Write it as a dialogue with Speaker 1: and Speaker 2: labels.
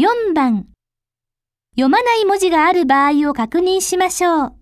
Speaker 1: 4番。読まない文字がある場合を確認しましょう。